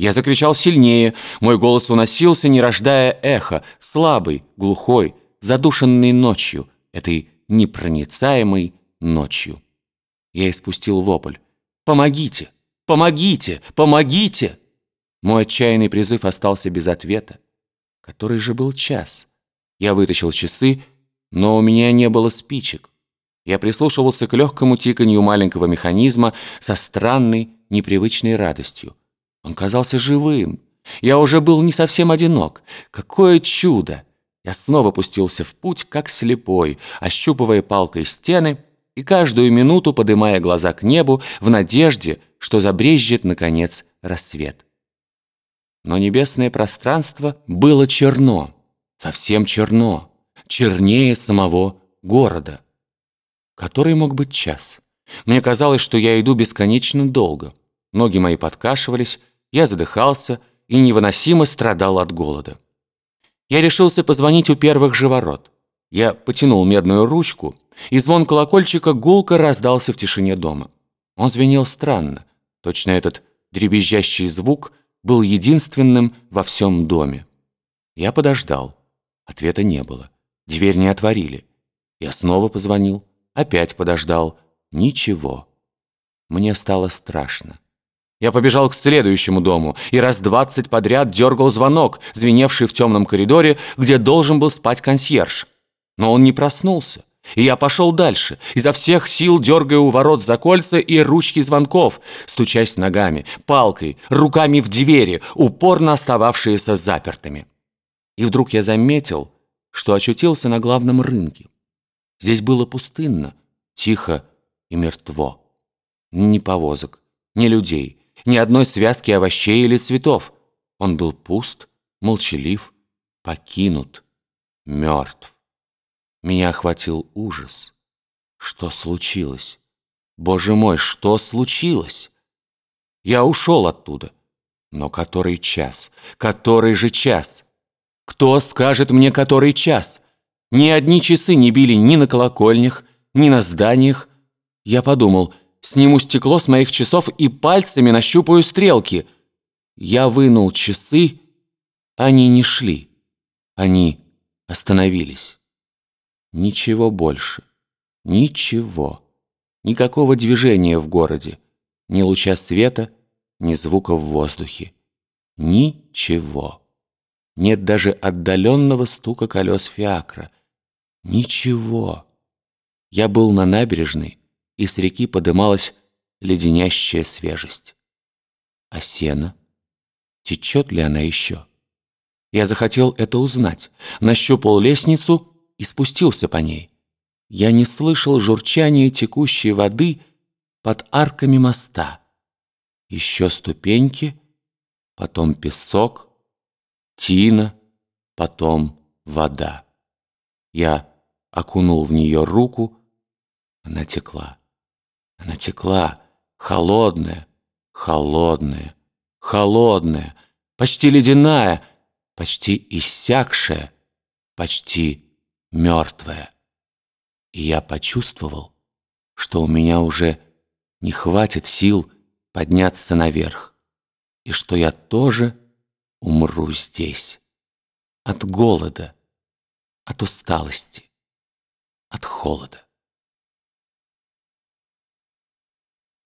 Я закричал сильнее, мой голос уносился, не рождая эхо, слабый, глухой, задушенный ночью, этой непроницаемой ночью. Я испустил вопль. «Помогите! Помогите! Помогите!» Мой отчаянный призыв остался без ответа. Который же был час? Я вытащил часы, но у меня не было спичек. Я прислушивался к легкому тиканью маленького механизма со странной, непривычной радостью. Он казался живым. Я уже был не совсем одинок. Какое чудо! Я снова пустился в путь, как слепой, ощупывая палкой стены и каждую минуту подымая глаза к небу в надежде, что забрезжит, наконец, рассвет. Но небесное пространство было черно, совсем черно, чернее самого города. Который мог быть час? Мне казалось, что я иду бесконечно долго. Ноги мои подкашивались, я задыхался и невыносимо страдал от голода. Я решился позвонить у первых же ворот. Я потянул медную ручку, и звон колокольчика гулко раздался в тишине дома. Он звенел странно. Точно этот дребезжащий звук был единственным во всем доме. Я подождал. Ответа не было. Дверь не отворили. Я снова позвонил. Опять подождал. Ничего. Мне стало страшно. Я побежал к следующему дому и раз двадцать подряд дергал звонок, звеневший в темном коридоре, где должен был спать консьерж. Но он не проснулся. И я пошел дальше, изо всех сил дергая у ворот за кольца и ручки звонков, стучась ногами, палкой, руками в двери, упорно остававшиеся запертыми. И вдруг я заметил, что очутился на главном рынке. Здесь было пустынно, тихо и мертво. Ни повозок, ни людей, ни одной связки овощей или цветов. Он был пуст, молчалив, покинут, мертв. Меня охватил ужас. Что случилось? Боже мой, что случилось? Я ушел оттуда. Но который час? Который же час? Кто скажет мне, который час? Ни одни часы не били ни на колокольнях, ни на зданиях. Я подумал, Сниму стекло с моих часов и пальцами нащупаю стрелки. Я вынул часы. Они не шли. Они остановились. Ничего больше. Ничего. Никакого движения в городе. Ни луча света, ни звука в воздухе. Ничего. Нет даже отдаленного стука колес фиакра. Ничего. Я был на набережной, и с реки подымалась леденящая свежесть. А сено? Течет ли она еще? Я захотел это узнать, нащупал лестницу и спустился по ней. Я не слышал журчания текущей воды под арками моста. Еще ступеньки, потом песок, тина, потом вода. Я окунул в нее руку, она текла. Она текла, холодная, холодная, холодная, почти ледяная, почти иссякшая, почти мертвая. И я почувствовал, что у меня уже не хватит сил подняться наверх, и что я тоже умру здесь. От голода, от усталости, от холода.